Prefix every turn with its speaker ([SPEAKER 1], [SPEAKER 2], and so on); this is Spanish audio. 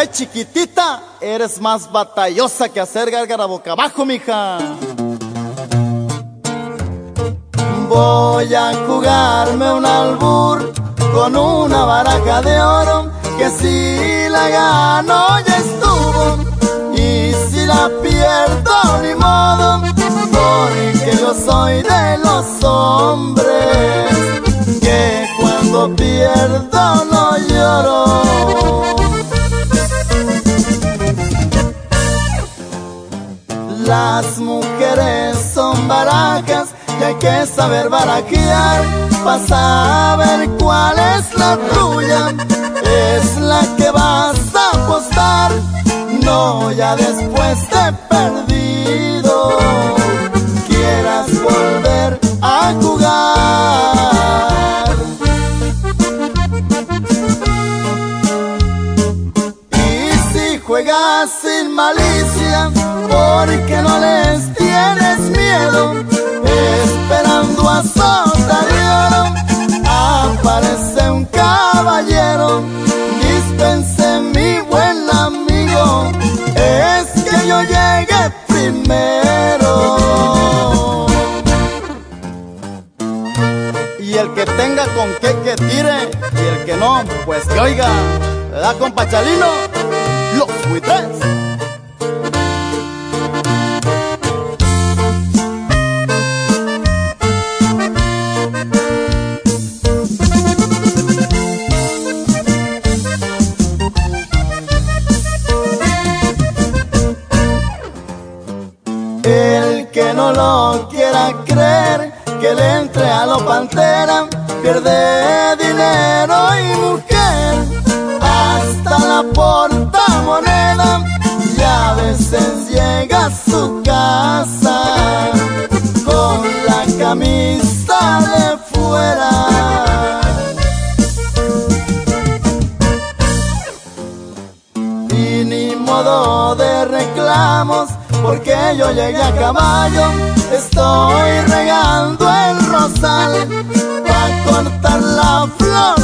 [SPEAKER 1] Ay, chiquitita, eres más batallosa que hacer gárgara boca abajo, mija. Voy a jugarme un albur con una baraja de oro que si la gano ya estuvo y si la pierdo ni modo porque yo soy de los hombres que cuando pierdo no lloro Las mujeres son barajas y hay que saber barajear para saber cuál es la tuya. Es la que vas a apostar, no ya después de perdido. Quieras volver a jugar. Y si juegas sin malicia, porque no les tienes miedo, esperando a sota de oro, aparece un caballero, dispense mi buen amigo, es que yo llegué primero. Y el que tenga con qué que tire, y el que no, pues que oiga, ¿verdad, compa Chalino? Los buitres. Que no lo quiera creer, que le entre a lo pantera, pierde dinero y mujer, hasta la portamoneda, y a veces llega a su casa con la camisa de fuera. ni modo de reclamos porque yo llegué a caballo estoy regando el rosal para cortar la flor